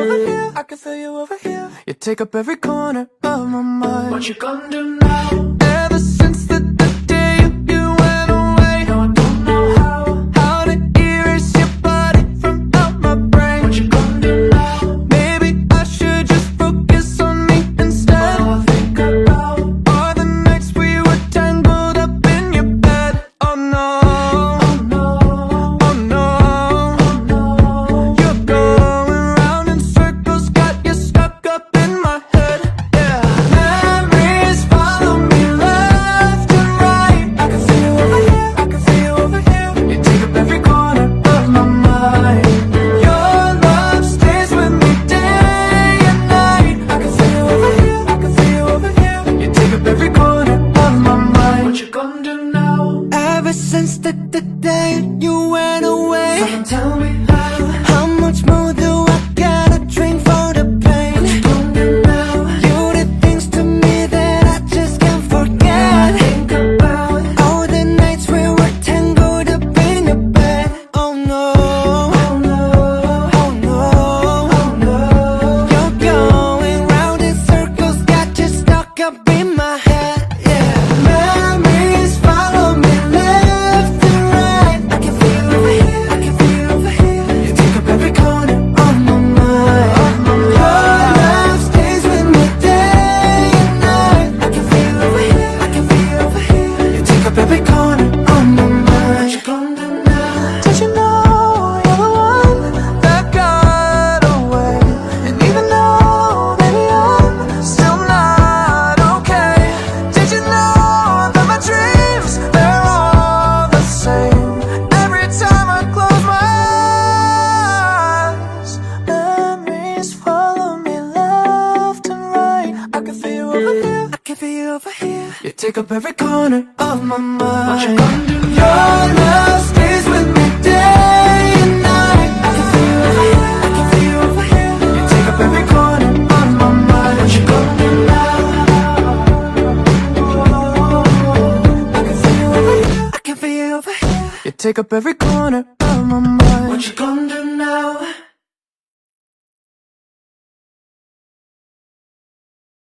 over here, I can feel you over here. You take up every corner of my mind. What you gonna do now? The, day you went away. Come tell me how. How much more do I gotta drink for the pain? You did things to me that I just can't forget. Think about. All the nights we were tangled up in your bed. Oh no, Oh no, oh no. oh no. You're going round in circles, got you stuck up in my head. Yeah, over here, I can feel you over here. You take up every corner of my mind. What you gonna do Your love stays with me day and night. I can feel you over here. I can feel you over here. You take up every corner of my mind. What you gonna do now? I can feel you over here. I can feel you over here. You take up every corner of my mind. What you gonna do now?